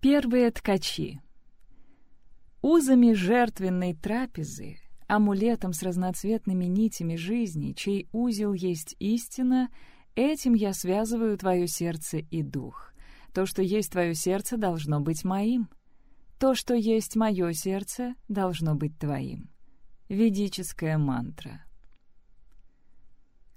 Первые ткачи. Узами жертвенной трапезы, амулетом с разноцветными нитями жизни, чей узел есть истина, этим я связываю твое сердце и дух. То, что есть твое сердце, должно быть моим. То, что есть мое сердце, должно быть твоим. Ведическая мантра.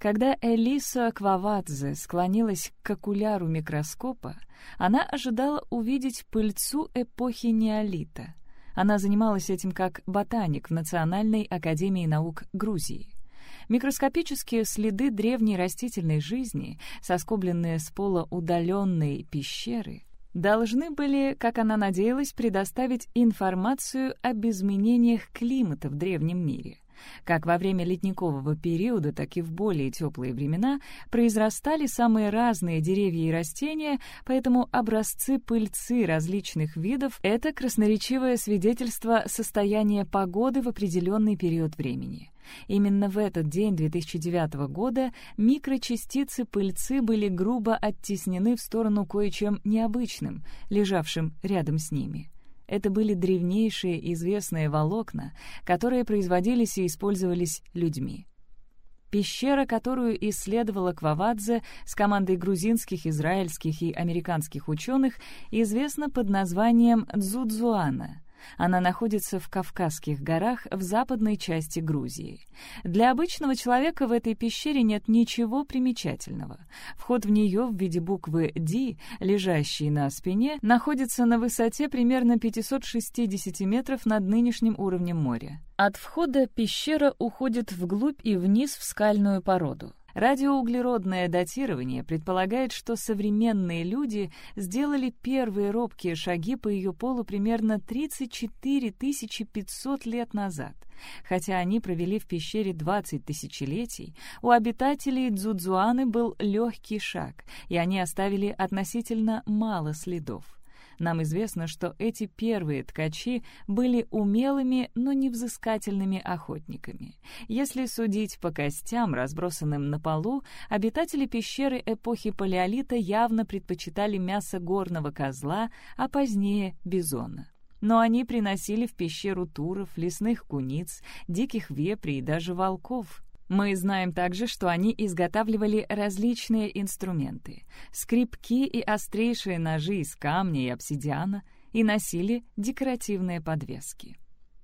Когда Элиса Аквавадзе склонилась к окуляру микроскопа, она ожидала увидеть пыльцу эпохи неолита. Она занималась этим как ботаник в Национальной академии наук Грузии. Микроскопические следы древней растительной жизни, соскобленные с пола удаленной пещеры, должны были, как она надеялась, предоставить информацию об изменениях климата в древнем мире. Как во время ледникового периода, так и в более теплые времена произрастали самые разные деревья и растения, поэтому образцы пыльцы различных видов — это красноречивое свидетельство состояния погоды в определенный период времени. Именно в этот день 2009 года микрочастицы пыльцы были грубо оттеснены в сторону кое-чем необычным, лежавшим рядом с ними. Это были древнейшие известные волокна, которые производились и использовались людьми. Пещера, которую исследовала Квавадзе с командой грузинских, израильских и американских ученых, известна под названием Дзудзуана — она находится в Кавказских горах в западной части Грузии. Для обычного человека в этой пещере нет ничего примечательного. Вход в нее в виде буквы «Д», лежащей на спине, находится на высоте примерно 560 метров над нынешним уровнем моря. От входа пещера уходит вглубь и вниз в скальную породу. Радиоуглеродное датирование предполагает, что современные люди сделали первые робкие шаги по ее полу примерно 34 500 лет назад. Хотя они провели в пещере 20 тысячелетий, у обитателей Дзудзуаны был легкий шаг, и они оставили относительно мало следов. Нам известно, что эти первые ткачи были умелыми, но невзыскательными охотниками. Если судить по костям, разбросанным на полу, обитатели пещеры эпохи Палеолита явно предпочитали мясо горного козла, а позднее — бизона но они приносили в пещеру туров, лесных куниц, диких вепрей и даже волков. Мы знаем также, что они изготавливали различные инструменты — скрипки и острейшие ножи из камня и обсидиана и носили декоративные подвески.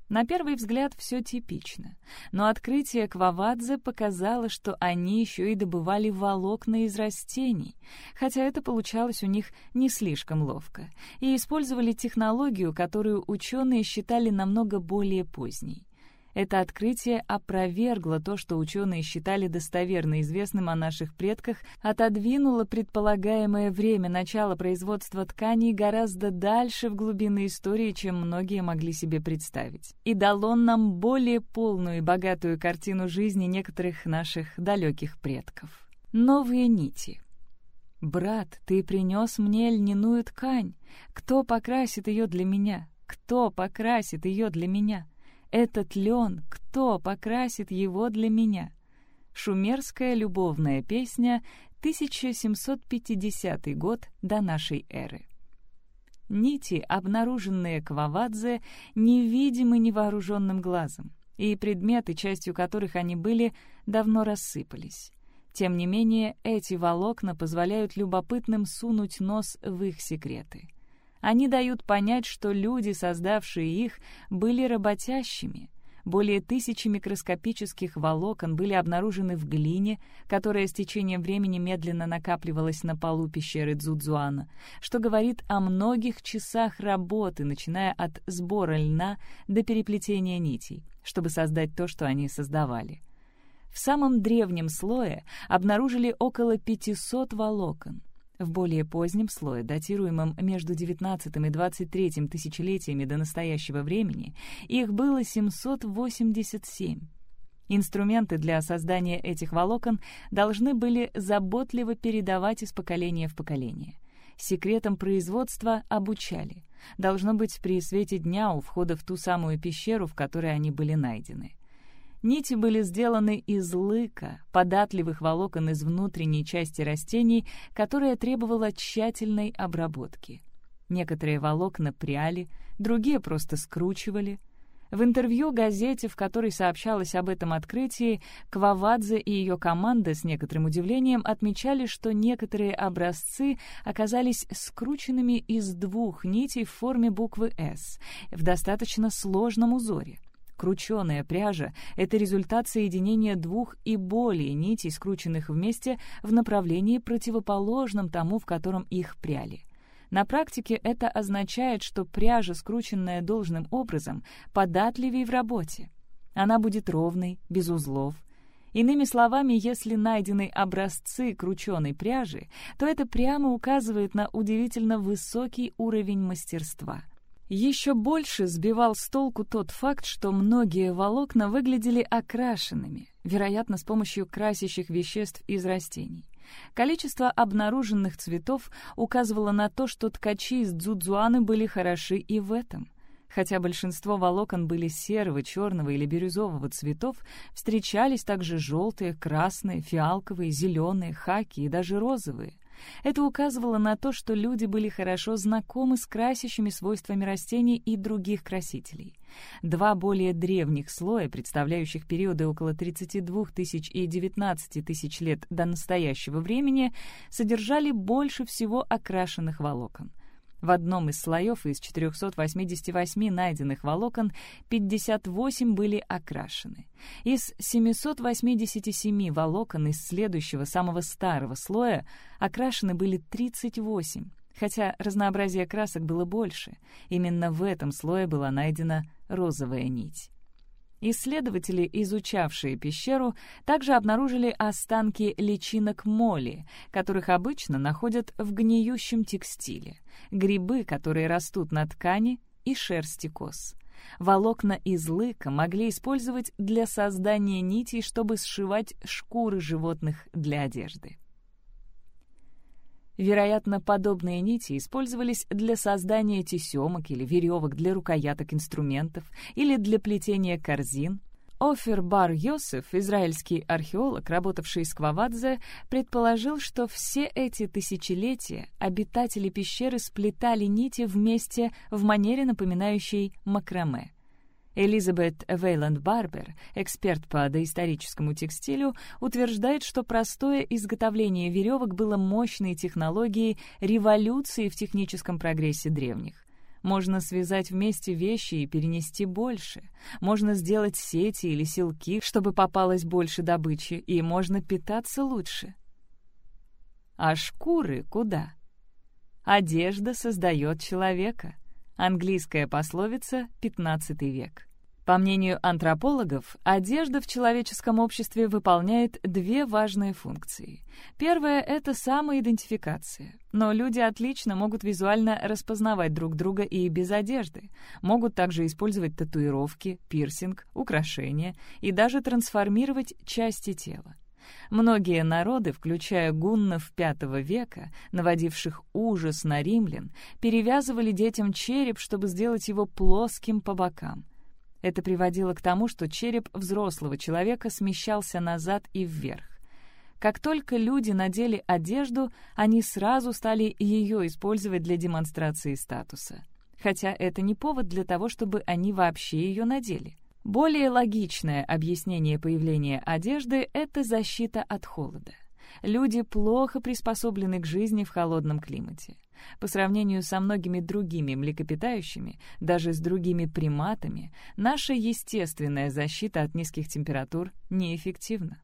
На первый взгляд все типично, но открытие Квавадзе показало, что они еще и добывали волокна из растений, хотя это получалось у них не слишком ловко, и использовали технологию, которую ученые считали намного более поздней. Это открытие опровергло то, что ученые считали достоверно известным о наших предках, отодвинуло предполагаемое время начала производства тканей гораздо дальше в глубины истории, чем многие могли себе представить, и дало нам более полную и богатую картину жизни некоторых наших далеких предков. Новые нити — «Брат, ты принес мне льняную ткань. Кто покрасит ее для меня? Кто покрасит ее для меня?» Этот лен, кто покрасит его для меня? Шумерская любовная песня, 1750 год до нашей эры. Нити, обнаруженные Квавадзе, невидимы невооруженным глазом, и предметы, частью которых они были, давно рассыпались. Тем не менее, эти волокна позволяют любопытным сунуть нос в их секреты — они дают понять, что люди, создавшие их, были работящими. Более тысячи микроскопических волокон были обнаружены в глине, которая с течением времени медленно накапливалась на полу пещеры Дзудзуана, что говорит о многих часах работы, начиная от сбора льна до переплетения нитей, чтобы создать то, что они создавали. В самом древнем слое обнаружили около 500 волокон. В более позднем слое, датируемом между XIX и XXIII тысячелетиями до настоящего времени, их было 787. Инструменты для создания этих волокон должны были заботливо передавать из поколения в поколение. Секретом производства обучали. Должно быть, при свете дня у входа в ту самую пещеру, в которой они были найдены. Нити были сделаны из лыка, податливых волокон из внутренней части растений, которая требовала тщательной обработки. Некоторые волокна пряли, другие просто скручивали. В интервью газете, в которой сообщалось об этом открытии, Квавадзе и ее команда с некоторым удивлением отмечали, что некоторые образцы оказались скрученными из двух нитей в форме буквы «С» в достаточно сложном узоре. Крученая пряжа — это результат соединения двух и более нитей, скрученных вместе в направлении противоположном тому, в котором их пряли. На практике это означает, что пряжа, скрученная должным образом, податливее в работе. Она будет ровной, без узлов. Иными словами, если найдены образцы крученой пряжи, то это прямо указывает на удивительно высокий уровень мастерства. Еще больше сбивал с толку тот факт, что многие волокна выглядели окрашенными, вероятно, с помощью красящих веществ из растений. Количество обнаруженных цветов указывало на то, что ткачи из Дзудзуаны были хороши и в этом. Хотя большинство волокон были серого, черного или бирюзового цветов, встречались также желтые, красные, фиалковые, зеленые, хаки и даже розовые. Это указывало на то, что люди были хорошо знакомы с красящими свойствами растений и других красителей. Два более древних слоя, представляющих периоды около 32 тысяч и 19 тысяч лет до настоящего времени, содержали больше всего окрашенных волокон. В одном из слоев из 488 найденных волокон 58 были окрашены. Из 787 волокон из следующего, самого старого слоя окрашены были 38, хотя разнообразие красок было больше. Именно в этом слое была найдена розовая нить. Исследователи, изучавшие пещеру, также обнаружили останки личинок моли, которых обычно находят в гниющем текстиле, грибы, которые растут на ткани, и шерсти коз. Волокна из лыка могли использовать для создания нитей, чтобы сшивать шкуры животных для одежды. Вероятно, подобные нити использовались для создания тесемок или веревок для рукояток инструментов или для плетения корзин. Офер Бар Йосеф, израильский археолог, работавший с Квавадзе, предположил, что все эти тысячелетия обитатели пещеры сплетали нити вместе в манере, напоминающей макраме. Элизабет Вейланд Барбер, эксперт по доисторическому текстилю, утверждает, что простое изготовление веревок было мощной технологией революции в техническом прогрессе древних. Можно связать вместе вещи и перенести больше. Можно сделать сети или силки, чтобы попалось больше добычи, и можно питаться лучше. А шкуры куда? Одежда создает человека. Английская пословица «15 век». По мнению антропологов, одежда в человеческом обществе выполняет две важные функции. Первая — это самоидентификация. Но люди отлично могут визуально распознавать друг друга и без одежды. Могут также использовать татуировки, пирсинг, украшения и даже трансформировать части тела. Многие народы, включая гуннов V века, наводивших ужас на римлян, перевязывали детям череп, чтобы сделать его плоским по бокам. Это приводило к тому, что череп взрослого человека смещался назад и вверх. Как только люди надели одежду, они сразу стали ее использовать для демонстрации статуса. Хотя это не повод для того, чтобы они вообще ее надели. Более логичное объяснение появления одежды — это защита от холода. Люди плохо приспособлены к жизни в холодном климате. По сравнению со многими другими млекопитающими, даже с другими приматами, наша естественная защита от низких температур неэффективна.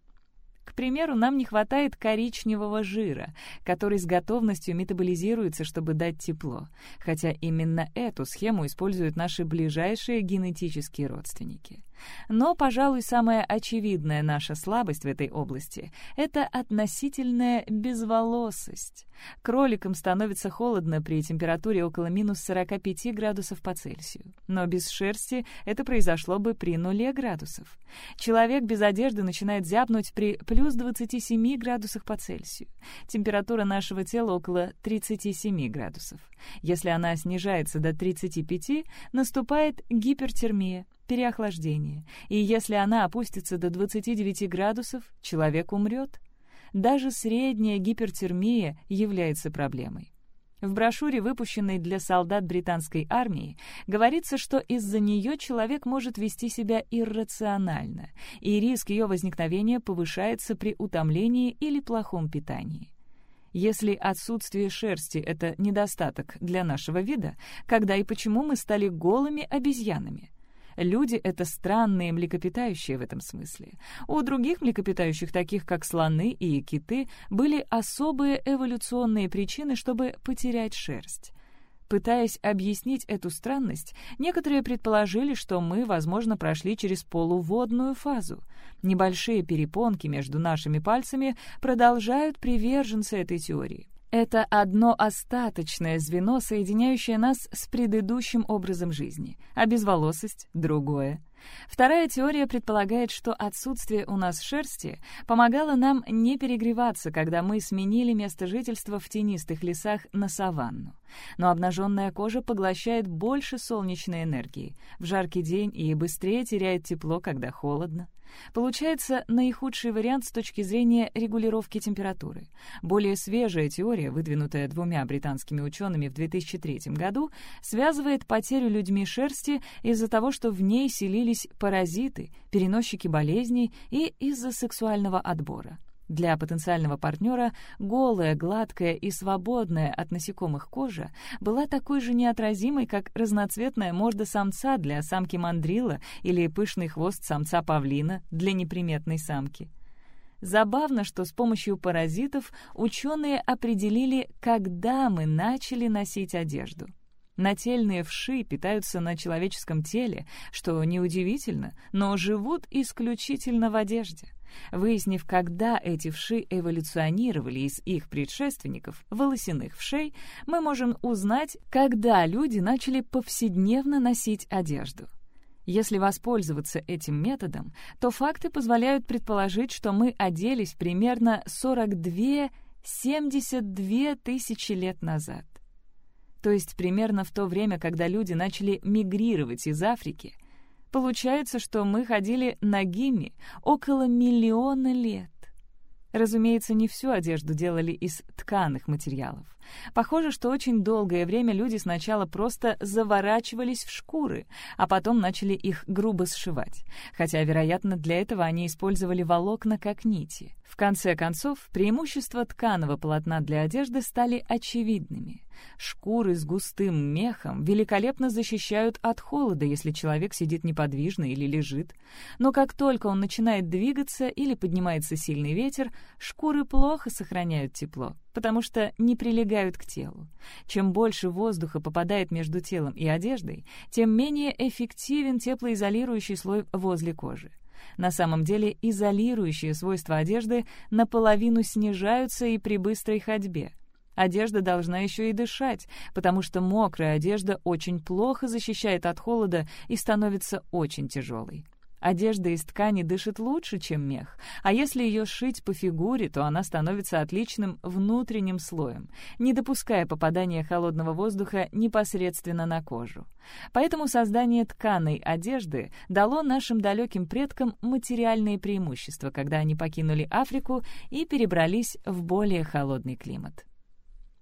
К примеру, нам не хватает коричневого жира, который с готовностью метаболизируется, чтобы дать тепло, хотя именно эту схему используют наши ближайшие генетические родственники. Но, пожалуй, самая очевидная наша слабость в этой области — это относительная безволосость. Кроликам становится холодно при температуре около минус 45 градусов по Цельсию. Но без шерсти это произошло бы при нуле градусов. Человек без одежды начинает зябнуть при плюс 27 градусах по Цельсию. Температура нашего тела около 37 градусов. Если она снижается до 35, наступает гипертермия, переохлаждение, и если она опустится до 29 градусов, человек умрет. Даже средняя гипертермия является проблемой. В брошюре, выпущенной для солдат британской армии, говорится, что из-за нее человек может вести себя иррационально, и риск ее возникновения повышается при утомлении или плохом питании. Если отсутствие шерсти — это недостаток для нашего вида, когда и почему мы стали голыми обезьянами? Люди — это странные млекопитающие в этом смысле. У других млекопитающих, таких как слоны и киты, были особые эволюционные причины, чтобы потерять шерсть. Пытаясь объяснить эту странность, некоторые предположили, что мы, возможно, прошли через полуводную фазу. Небольшие перепонки между нашими пальцами продолжают приверженцы этой теории. Это одно остаточное звено, соединяющее нас с предыдущим образом жизни, а безволосость — другое. Вторая теория предполагает, что отсутствие у нас шерсти помогало нам не перегреваться, когда мы сменили место жительства в тенистых лесах на саванну. Но обнаженная кожа поглощает больше солнечной энергии в жаркий день и быстрее теряет тепло, когда холодно. Получается наихудший вариант с точки зрения регулировки температуры. Более свежая теория, выдвинутая двумя британскими учеными в 2003 году, связывает потерю людьми шерсти из-за того, что в ней селились паразиты, переносчики болезней и из-за сексуального отбора. Для потенциального партнера голая, гладкая и свободная от насекомых кожа была такой же неотразимой, как разноцветная морда самца для самки мандрила или пышный хвост самца-павлина для неприметной самки. Забавно, что с помощью паразитов ученые определили, когда мы начали носить одежду. Нательные вши питаются на человеческом теле, что неудивительно, но живут исключительно в одежде. Выяснив, когда эти вши эволюционировали из их предшественников, волосяных вшей, мы можем узнать, когда люди начали повседневно носить одежду. Если воспользоваться этим методом, то факты позволяют предположить, что мы оделись примерно 42-72 тысячи лет назад. То есть примерно в то время, когда люди начали мигрировать из Африки — Получается, что мы ходили нагими около миллиона лет. Разумеется, не всю одежду делали из тканых материалов. Похоже, что очень долгое время люди сначала просто заворачивались в шкуры, а потом начали их грубо сшивать. Хотя, вероятно, для этого они использовали волокна как нити. В конце концов, преимущества тканого полотна для одежды стали очевидными. Шкуры с густым мехом великолепно защищают от холода, если человек сидит неподвижно или лежит. Но как только он начинает двигаться или поднимается сильный ветер, шкуры плохо сохраняют тепло, потому что не прилегают к телу. Чем больше воздуха попадает между телом и одеждой, тем менее эффективен теплоизолирующий слой возле кожи. На самом деле изолирующие свойства одежды наполовину снижаются и при быстрой ходьбе. Одежда должна еще и дышать, потому что мокрая одежда очень плохо защищает от холода и становится очень тяжелой. Одежда из ткани дышит лучше, чем мех, а если ее сшить по фигуре, то она становится отличным внутренним слоем, не допуская попадания холодного воздуха непосредственно на кожу. Поэтому создание тканой одежды дало нашим далеким предкам материальные преимущества, когда они покинули Африку и перебрались в более холодный климат.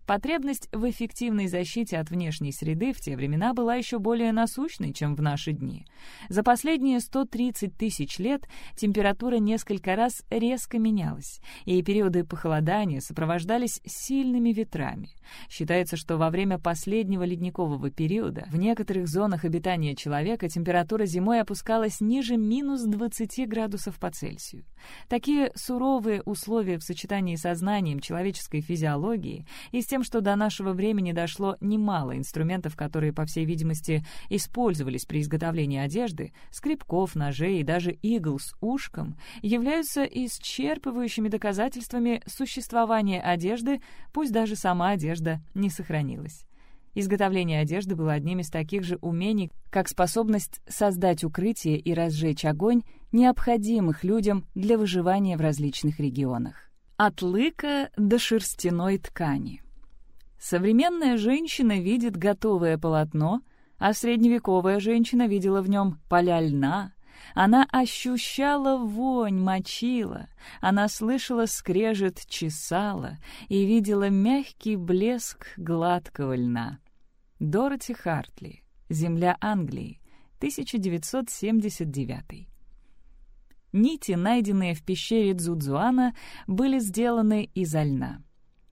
Потребность в эффективной защите от внешней среды в те времена была еще более насущной, чем в наши дни. За последние 130 тысяч лет температура несколько раз резко менялась, и периоды похолодания сопровождались сильными ветрами. Считается, что во время последнего ледникового периода в некоторых зонах обитания человека температура зимой опускалась ниже минус 20 градусов по Цельсию. Такие суровые условия в сочетании со знанием человеческой физиологии и тем, что до нашего времени дошло немало инструментов, которые, по всей видимости, использовались при изготовлении одежды, скребков, ножей и даже игл с ушком, являются исчерпывающими доказательствами существования одежды, пусть даже сама одежда не сохранилась. Изготовление одежды было одним из таких же умений, как способность создать укрытие и разжечь огонь, необходимых людям для выживания в различных регионах. От лыка до шерстяной ткани. Современная женщина видит готовое полотно, а средневековая женщина видела в нем поля льна, Она ощущала вонь мочила, она слышала скрежет чесала и видела мягкий блеск гладкого льна. Дороти Хартли. Земля Англии. 1979. Нити, найденные в пещере Дзудзуана, были сделаны изо льна.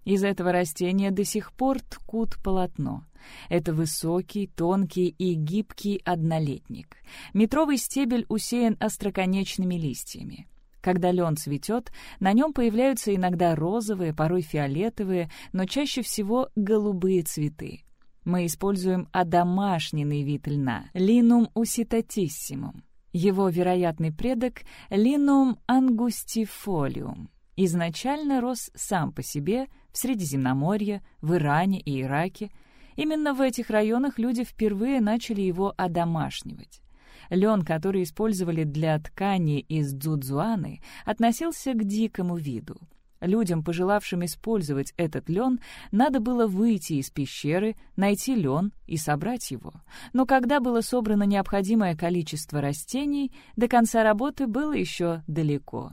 Из этого растения до сих пор ткут полотно. Это высокий, тонкий и гибкий однолетник. Метровый стебель усеян остроконечными листьями. Когда лен цветет, на нем появляются иногда розовые, порой фиолетовые, но чаще всего голубые цветы. Мы используем одомашненный вид льна — линум уситатиссимум. Его вероятный предок — линум ангустифолиум. Изначально рос сам по себе в Средиземноморье, в Иране и Ираке — Именно в этих районах люди впервые начали его одомашнивать. Лен, который использовали для ткани из дзудзуаны, относился к дикому виду. Людям, пожелавшим использовать этот лен, надо было выйти из пещеры, найти лен и собрать его. Но когда было собрано необходимое количество растений, до конца работы было еще далеко.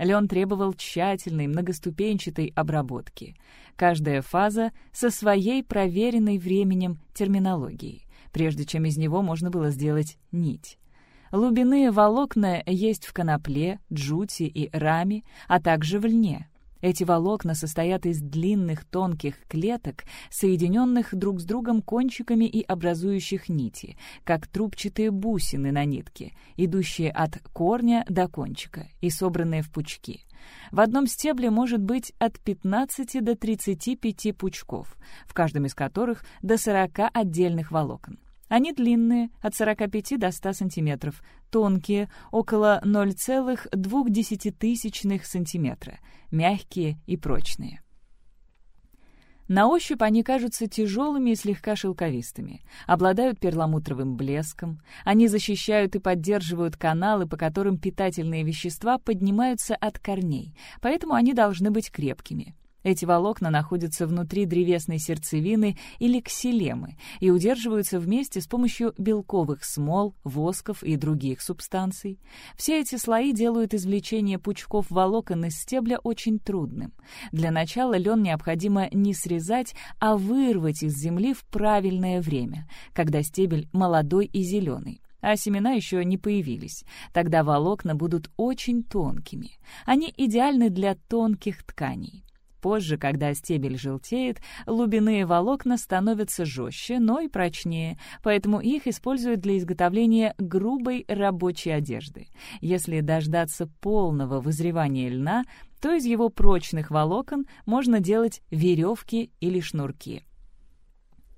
Лен требовал тщательной, многоступенчатой обработки. Каждая фаза со своей проверенной временем терминологией, прежде чем из него можно было сделать нить. Лубяные волокна есть в конопле, джути и раме, а также в льне. Эти волокна состоят из длинных тонких клеток, соединенных друг с другом кончиками и образующих нити, как трубчатые бусины на нитке, идущие от корня до кончика и собранные в пучки. В одном стебле может быть от 15 до 35 пучков, в каждом из которых до 40 отдельных волокон. Они длинные, от 45 до 100 см, тонкие, около 0,2 см, мягкие и прочные. На ощупь они кажутся тяжелыми и слегка шелковистыми, обладают перламутровым блеском, они защищают и поддерживают каналы, по которым питательные вещества поднимаются от корней, поэтому они должны быть крепкими. Эти волокна находятся внутри древесной сердцевины или ксилемы и удерживаются вместе с помощью белковых смол, восков и других субстанций. Все эти слои делают извлечение пучков волокон из стебля очень трудным. Для начала лен необходимо не срезать, а вырвать из земли в правильное время, когда стебель молодой и зеленый а семена еще не появились. Тогда волокна будут очень тонкими. Они идеальны для тонких тканей. Позже, когда стебель желтеет, лубяные волокна становятся жестче, но и прочнее, поэтому их используют для изготовления грубой рабочей одежды. Если дождаться полного вызревания льна, то из его прочных волокон можно делать веревки или шнурки.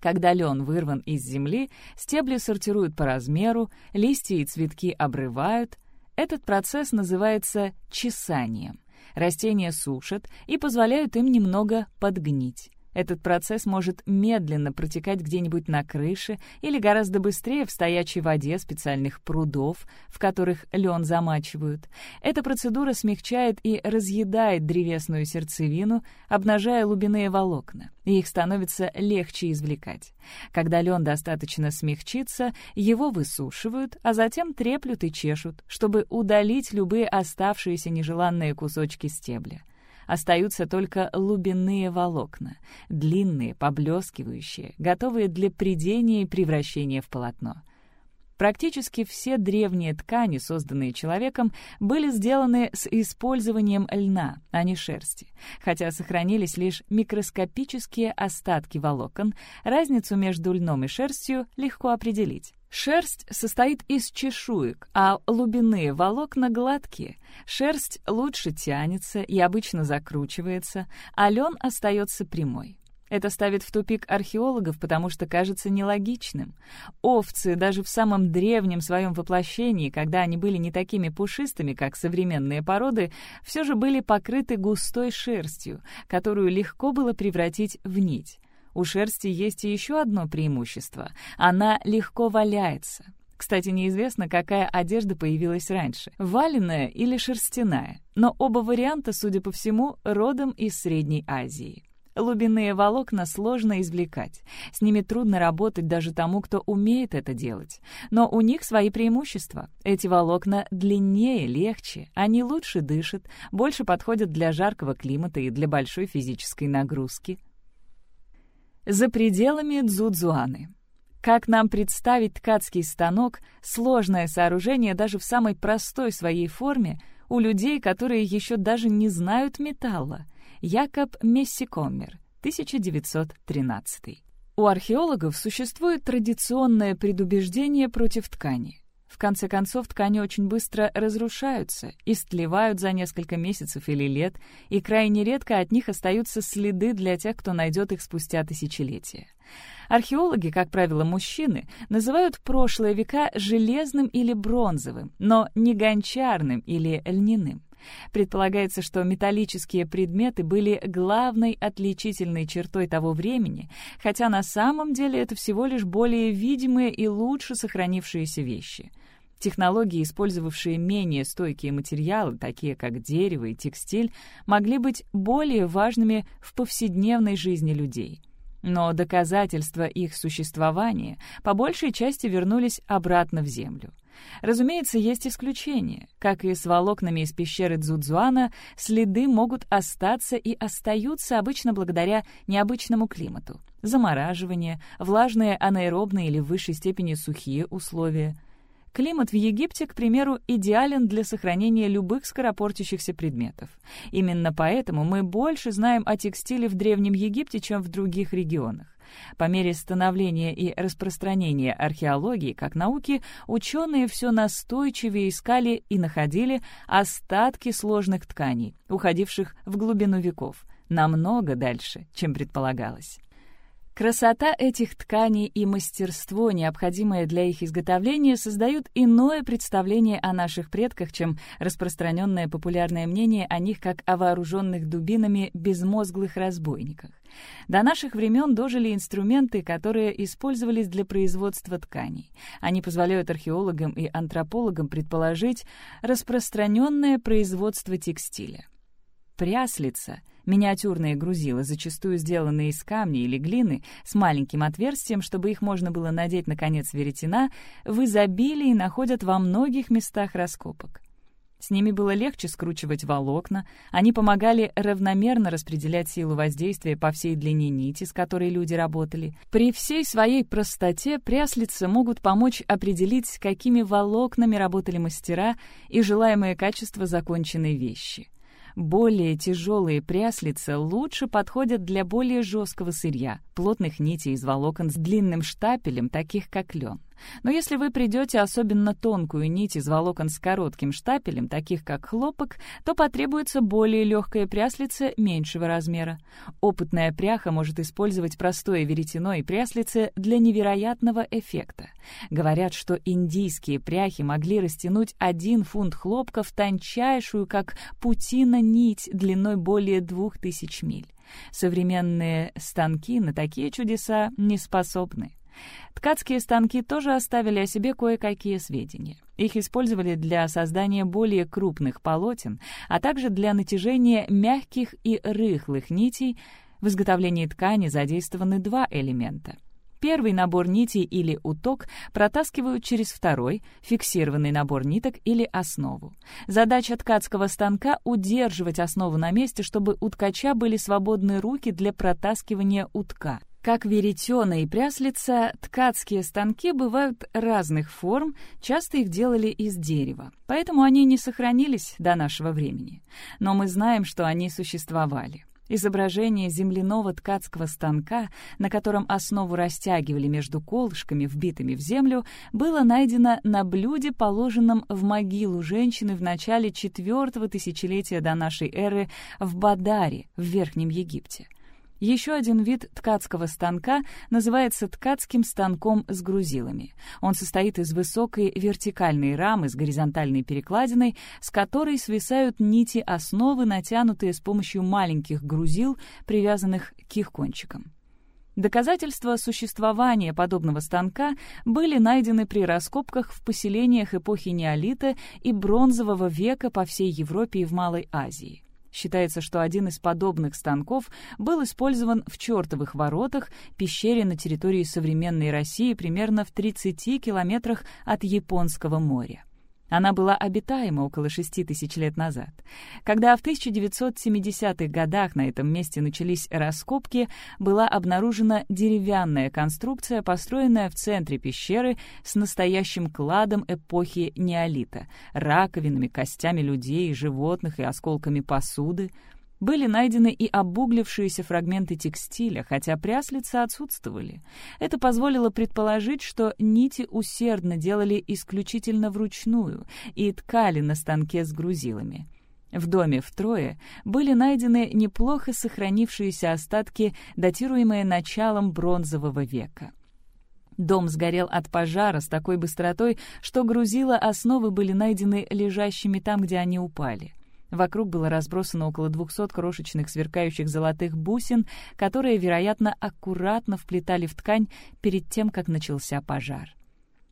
Когда лен вырван из земли, стебли сортируют по размеру, листья и цветки обрывают. Этот процесс называется чесанием. Растения сушат и позволяют им немного подгнить. Этот процесс может медленно протекать где-нибудь на крыше или гораздо быстрее в стоячей воде специальных прудов, в которых лен замачивают. Эта процедура смягчает и разъедает древесную сердцевину, обнажая лубяные волокна, и их становится легче извлекать. Когда лен достаточно смягчится, его высушивают, а затем треплют и чешут, чтобы удалить любые оставшиеся нежеланные кусочки стебля остаются только лубинные волокна, длинные, поблескивающие, готовые для придения и превращения в полотно. Практически все древние ткани, созданные человеком, были сделаны с использованием льна, а не шерсти. Хотя сохранились лишь микроскопические остатки волокон, разницу между льном и шерстью легко определить. Шерсть состоит из чешуек, а лубяные волокна гладкие. Шерсть лучше тянется и обычно закручивается, а лен остается прямой. Это ставит в тупик археологов, потому что кажется нелогичным. Овцы даже в самом древнем своем воплощении, когда они были не такими пушистыми, как современные породы, все же были покрыты густой шерстью, которую легко было превратить в нить. У шерсти есть и еще одно преимущество — она легко валяется. Кстати, неизвестно, какая одежда появилась раньше — валеная или шерстяная, но оба варианта, судя по всему, родом из Средней Азии. Лубинные волокна сложно извлекать. С ними трудно работать даже тому, кто умеет это делать. Но у них свои преимущества. Эти волокна длиннее, легче, они лучше дышат, больше подходят для жаркого климата и для большой физической нагрузки. За пределами Дзудзуаны. Как нам представить ткацкий станок, сложное сооружение даже в самой простой своей форме, у людей, которые еще даже не знают металла? Якоб Мессикоммер, 1913. У археологов существует традиционное предубеждение против ткани. В конце концов, ткани очень быстро разрушаются, истлевают за несколько месяцев или лет, и крайне редко от них остаются следы для тех, кто найдет их спустя тысячелетия. Археологи, как правило, мужчины, называют прошлые века железным или бронзовым, но не гончарным или льняным. Предполагается, что металлические предметы были главной отличительной чертой того времени, хотя на самом деле это всего лишь более видимые и лучше сохранившиеся вещи. Технологии, использовавшие менее стойкие материалы, такие как дерево и текстиль, могли быть более важными в повседневной жизни людей. Но доказательства их существования по большей части вернулись обратно в землю. Разумеется, есть исключения. Как и с волокнами из пещеры Дзудзуана, следы могут остаться и остаются обычно благодаря необычному климату. Замораживание, влажные анаэробные или в высшей степени сухие условия. Климат в Египте, к примеру, идеален для сохранения любых скоропортящихся предметов. Именно поэтому мы больше знаем о текстиле в Древнем Египте, чем в других регионах. По мере становления и распространения археологии как науки, ученые все настойчивее искали и находили остатки сложных тканей, уходивших в глубину веков, намного дальше, чем предполагалось. Красота этих тканей и мастерство, необходимое для их изготовления, создают иное представление о наших предках, чем распространенное популярное мнение о них как о вооруженных дубинами безмозглых разбойниках. До наших времен дожили инструменты, которые использовались для производства тканей. Они позволяют археологам и антропологам предположить распространенное производство текстиля. Пряслица — Миниатюрные грузила, зачастую сделанные из камня или глины, с маленьким отверстием, чтобы их можно было надеть на конец веретена, в изобилии находят во многих местах раскопок. С ними было легче скручивать волокна, они помогали равномерно распределять силу воздействия по всей длине нити, с которой люди работали. При всей своей простоте пряслицы могут помочь определить, какими волокнами работали мастера и желаемое качество законченной вещи. Более тяжелые пряслица лучше подходят для более жесткого сырья, плотных нитей из волокон с длинным штапелем, таких как лен. Но если вы придете особенно тонкую нить из волокон с коротким штапелем, таких как хлопок, то потребуется более легкая пряслица меньшего размера. Опытная пряха может использовать простое веретено и пряслице для невероятного эффекта. Говорят, что индийские пряхи могли растянуть один фунт хлопка в тончайшую, как путина, нить длиной более двух тысяч миль. Современные станки на такие чудеса не способны. Ткацкие станки тоже оставили о себе кое-какие сведения. Их использовали для создания более крупных полотен, а также для натяжения мягких и рыхлых нитей. В изготовлении ткани задействованы два элемента. Первый набор нитей или уток протаскивают через второй, фиксированный набор ниток или основу. Задача ткацкого станка — удерживать основу на месте, чтобы у ткача были свободные руки для протаскивания утка. Как веретено и пряслица, ткацкие станки бывают разных форм, часто их делали из дерева, поэтому они не сохранились до нашего времени. Но мы знаем, что они существовали. Изображение земляного ткацкого станка, на котором основу растягивали между колышками, вбитыми в землю, было найдено на блюде, положенном в могилу женщины в начале четвертого тысячелетия до нашей эры в Бадаре, в Верхнем Египте. Еще один вид ткацкого станка называется ткацким станком с грузилами. Он состоит из высокой вертикальной рамы с горизонтальной перекладиной, с которой свисают нити основы, натянутые с помощью маленьких грузил, привязанных к их кончикам. Доказательства существования подобного станка были найдены при раскопках в поселениях эпохи неолита и бронзового века по всей Европе и в Малой Азии. Считается, что один из подобных станков был использован в Чертовых воротах, пещере на территории современной России примерно в 30 километрах от Японского моря. Она была обитаема около шести тысяч лет назад. Когда в 1970-х годах на этом месте начались раскопки, была обнаружена деревянная конструкция, построенная в центре пещеры с настоящим кладом эпохи неолита, раковинами, костями людей, животных и осколками посуды, были найдены и обуглившиеся фрагменты текстиля, хотя пряслицы отсутствовали. Это позволило предположить, что нити усердно делали исключительно вручную и ткали на станке с грузилами. В доме втрое были найдены неплохо сохранившиеся остатки, датируемые началом бронзового века. Дом сгорел от пожара с такой быстротой, что грузила основы были найдены лежащими там, где они упали. Вокруг было разбросано около 200 крошечных сверкающих золотых бусин, которые, вероятно, аккуратно вплетали в ткань перед тем, как начался пожар.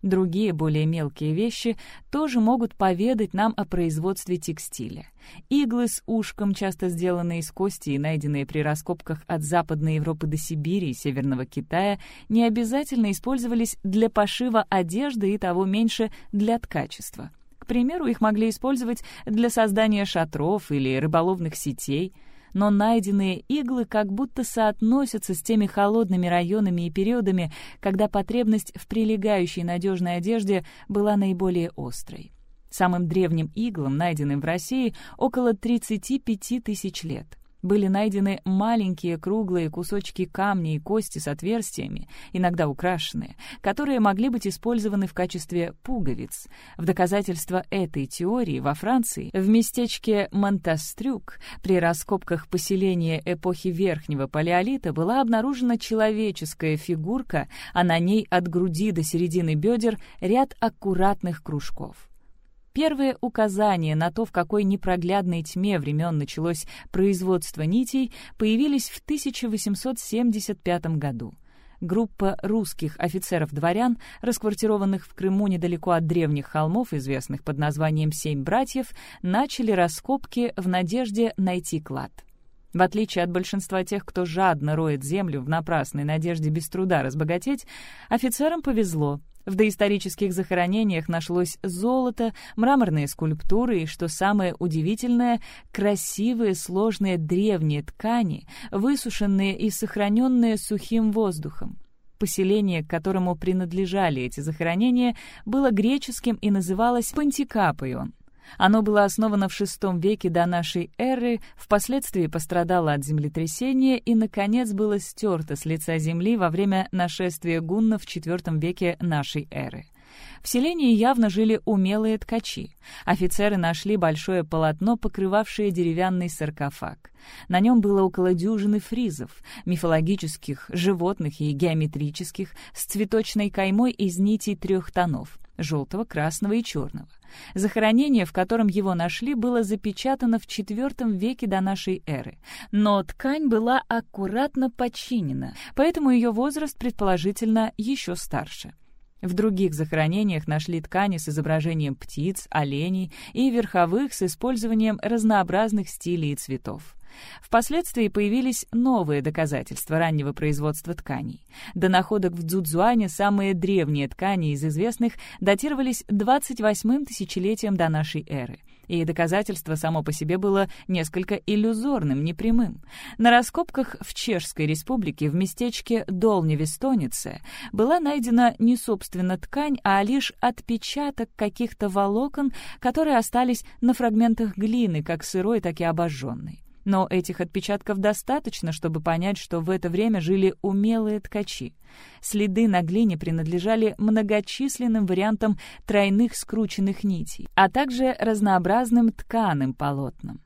Другие, более мелкие вещи тоже могут поведать нам о производстве текстиля. Иглы с ушком, часто сделанные из кости и найденные при раскопках от Западной Европы до Сибири и Северного Китая, не обязательно использовались для пошива одежды и того меньше для ткачества примеру, их могли использовать для создания шатров или рыболовных сетей, но найденные иглы как будто соотносятся с теми холодными районами и периодами, когда потребность в прилегающей надежной одежде была наиболее острой. Самым древним иглам, найденным в России, около 35 тысяч лет были найдены маленькие круглые кусочки камня и кости с отверстиями, иногда украшенные, которые могли быть использованы в качестве пуговиц. В доказательство этой теории во Франции, в местечке Монтастрюк, при раскопках поселения эпохи Верхнего Палеолита была обнаружена человеческая фигурка, а на ней от груди до середины бедер ряд аккуратных кружков. Первые указания на то, в какой непроглядной тьме времен началось производство нитей, появились в 1875 году. Группа русских офицеров-дворян, расквартированных в Крыму недалеко от древних холмов, известных под названием «Семь братьев», начали раскопки в надежде найти клад. В отличие от большинства тех, кто жадно роет землю в напрасной надежде без труда разбогатеть, офицерам повезло. В доисторических захоронениях нашлось золото, мраморные скульптуры и, что самое удивительное, красивые сложные древние ткани, высушенные и сохраненные сухим воздухом. Поселение, к которому принадлежали эти захоронения, было греческим и называлось Пантикапион. Оно было основано в VI веке до нашей эры, впоследствии пострадало от землетрясения и, наконец, было стерто с лица земли во время нашествия гуннов в IV веке нашей эры. В селении явно жили умелые ткачи. Офицеры нашли большое полотно, покрывавшее деревянный саркофаг. На нем было около дюжины фризов, мифологических, животных и геометрических, с цветочной каймой из нитей трех тонов — желтого, красного и черного. Захоронение, в котором его нашли, было запечатано в IV веке до нашей эры, но ткань была аккуратно подчинена, поэтому ее возраст предположительно еще старше. В других захоронениях нашли ткани с изображением птиц, оленей и верховых с использованием разнообразных стилей и цветов. Впоследствии появились новые доказательства раннего производства тканей. До находок в Дзудзуане самые древние ткани из известных датировались 28-м тысячелетием до нашей эры и доказательство само по себе было несколько иллюзорным, непрямым. На раскопках в Чешской республике в местечке Долневестонице была найдена не собственно ткань, а лишь отпечаток каких-то волокон, которые остались на фрагментах глины, как сырой, так и обожженной. Но этих отпечатков достаточно, чтобы понять, что в это время жили умелые ткачи. Следы на глине принадлежали многочисленным вариантам тройных скрученных нитей, а также разнообразным тканым полотнам.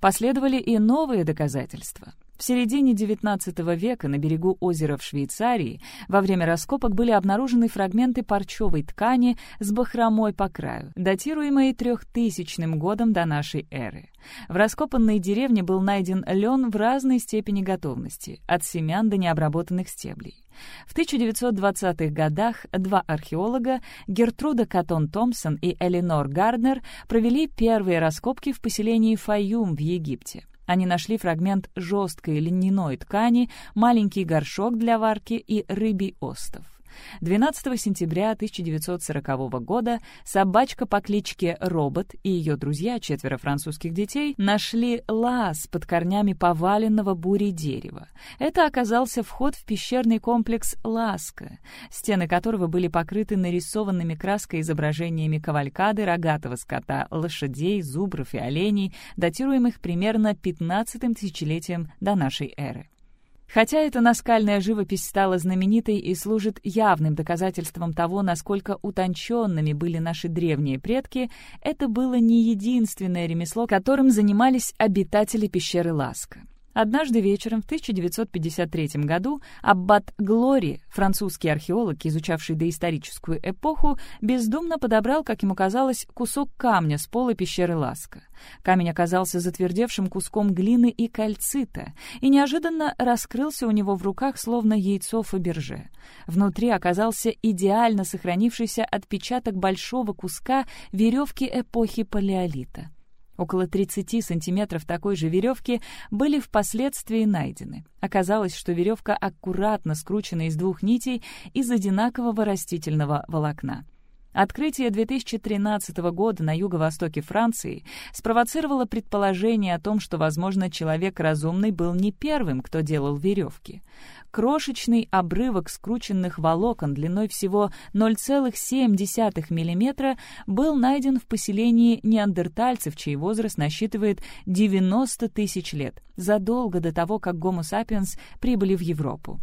Последовали и новые доказательства. В середине XIX века на берегу озера в Швейцарии во время раскопок были обнаружены фрагменты парчевой ткани с бахромой по краю, датируемые трехтысячным годом до нашей эры. В раскопанной деревне был найден лен в разной степени готовности, от семян до необработанных стеблей. В 1920-х годах два археолога, Гертруда Катон-Томпсон и Эленор Гарднер, провели первые раскопки в поселении Фаюм в Египте. Они нашли фрагмент жесткой льняной ткани, маленький горшок для варки и рыбий остов. 12 сентября 1940 года собачка по кличке Робот и ее друзья, четверо французских детей, нашли лаз под корнями поваленного бурей дерева. Это оказался вход в пещерный комплекс Ласка, стены которого были покрыты нарисованными краской изображениями кавалькады, рогатого скота, лошадей, зубров и оленей, датируемых примерно 15 тысячелетием до нашей эры. Хотя эта наскальная живопись стала знаменитой и служит явным доказательством того, насколько утонченными были наши древние предки, это было не единственное ремесло, которым занимались обитатели пещеры Ласка. Однажды вечером в 1953 году аббат Глори, французский археолог, изучавший доисторическую эпоху, бездумно подобрал, как ему казалось, кусок камня с пола пещеры Ласка. Камень оказался затвердевшим куском глины и кальцита и неожиданно раскрылся у него в руках, словно яйцо Фаберже. Внутри оказался идеально сохранившийся отпечаток большого куска веревки эпохи Палеолита. Около 30 сантиметров такой же веревки были впоследствии найдены. Оказалось, что веревка аккуратно скручена из двух нитей из одинакового растительного волокна. Открытие 2013 года на юго-востоке Франции спровоцировало предположение о том, что, возможно, человек разумный был не первым, кто делал веревки. Крошечный обрывок скрученных волокон длиной всего 0,7 мм был найден в поселении неандертальцев, чей возраст насчитывает 90 тысяч лет, задолго до того, как Homo sapiens прибыли в Европу.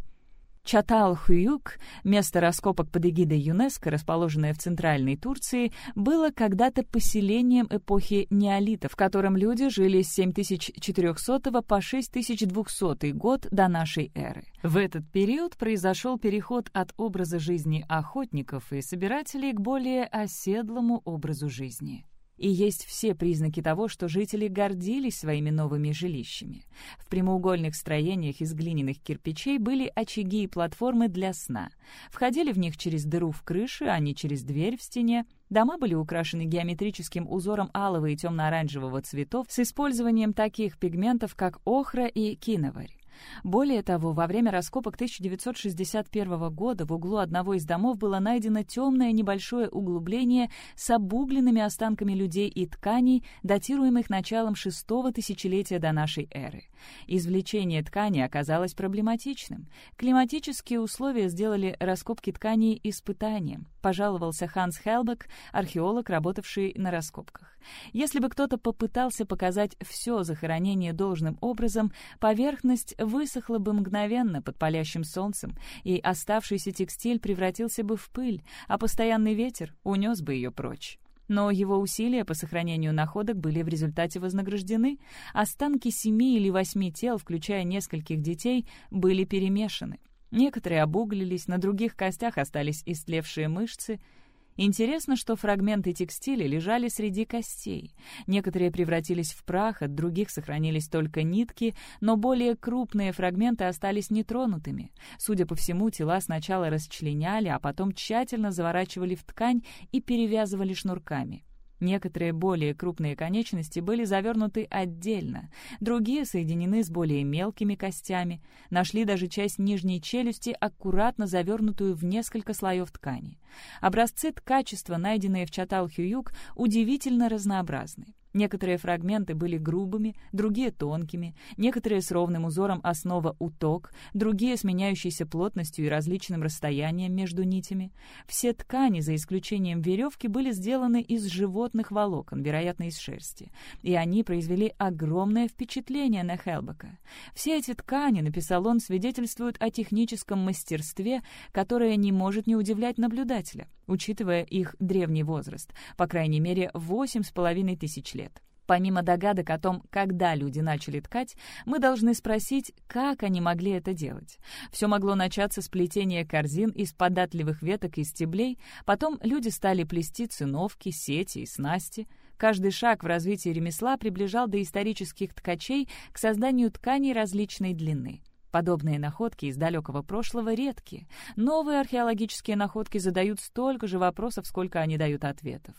Чатал-Хуюк, место раскопок под эгидой ЮНЕСКО, расположенное в центральной Турции, было когда-то поселением эпохи неолита, в котором люди жили с 7400 по 6200 год до нашей эры. В этот период произошел переход от образа жизни охотников и собирателей к более оседлому образу жизни. И есть все признаки того, что жители гордились своими новыми жилищами. В прямоугольных строениях из глиняных кирпичей были очаги и платформы для сна. Входили в них через дыру в крыше, а не через дверь в стене. Дома были украшены геометрическим узором алого и темно-оранжевого цветов с использованием таких пигментов, как охра и киноварь. Более того, во время раскопок 1961 года в углу одного из домов было найдено темное небольшое углубление с обугленными останками людей и тканей, датируемых началом шестого тысячелетия до нашей эры. Извлечение ткани оказалось проблематичным. Климатические условия сделали раскопки тканей испытанием, пожаловался Ханс Хелбек, археолог, работавший на раскопках. Если бы кто-то попытался показать все захоронение должным образом, поверхность высохла бы мгновенно под палящим солнцем, и оставшийся текстиль превратился бы в пыль, а постоянный ветер унес бы ее прочь. Но его усилия по сохранению находок были в результате вознаграждены. Останки семи или восьми тел, включая нескольких детей, были перемешаны. Некоторые обуглились, на других костях остались истлевшие мышцы — Интересно, что фрагменты текстиля лежали среди костей. Некоторые превратились в прах, от других сохранились только нитки, но более крупные фрагменты остались нетронутыми. Судя по всему, тела сначала расчленяли, а потом тщательно заворачивали в ткань и перевязывали шнурками. Некоторые более крупные конечности были завернуты отдельно, другие соединены с более мелкими костями. Нашли даже часть нижней челюсти, аккуратно завернутую в несколько слоев ткани. Образцы ткачества, найденные в Чатал-Хююк, удивительно разнообразны. Некоторые фрагменты были грубыми, другие — тонкими, некоторые с ровным узором основа уток, другие с меняющейся плотностью и различным расстоянием между нитями. Все ткани, за исключением веревки, были сделаны из животных волокон, вероятно, из шерсти, и они произвели огромное впечатление на Хелбека. Все эти ткани, написал он, свидетельствуют о техническом мастерстве, которое не может не удивлять наблюдателя учитывая их древний возраст, по крайней мере, восемь с половиной тысяч лет. Помимо догадок о том, когда люди начали ткать, мы должны спросить, как они могли это делать. Все могло начаться с плетения корзин из податливых веток и стеблей, потом люди стали плести циновки, сети и снасти. Каждый шаг в развитии ремесла приближал доисторических ткачей к созданию тканей различной длины — Подобные находки из далекого прошлого редки. Новые археологические находки задают столько же вопросов, сколько они дают ответов.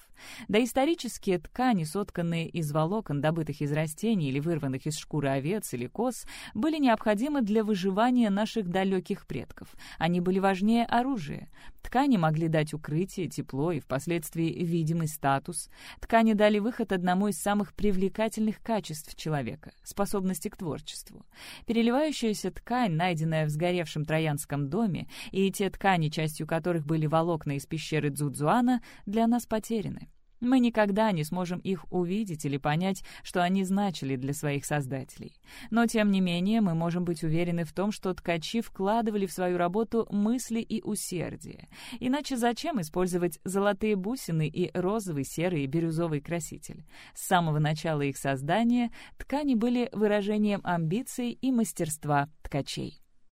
Доисторические ткани, сотканные из волокон, добытых из растений или вырванных из шкуры овец или коз, были необходимы для выживания наших далеких предков. Они были важнее оружия. Ткани могли дать укрытие, тепло и впоследствии видимый статус. Ткани дали выход одному из самых привлекательных качеств человека — способности к творчеству. Переливающаяся ткань, найденная в сгоревшем Троянском доме, и те ткани, частью которых были волокна из пещеры Дзудзуана, для нас потеряны. Мы никогда не сможем их увидеть или понять, что они значили для своих создателей. Но, тем не менее, мы можем быть уверены в том, что ткачи вкладывали в свою работу мысли и усердие. Иначе зачем использовать золотые бусины и розовый, серый и бирюзовый краситель? С самого начала их создания ткани были выражением амбиций и мастерства ткачей.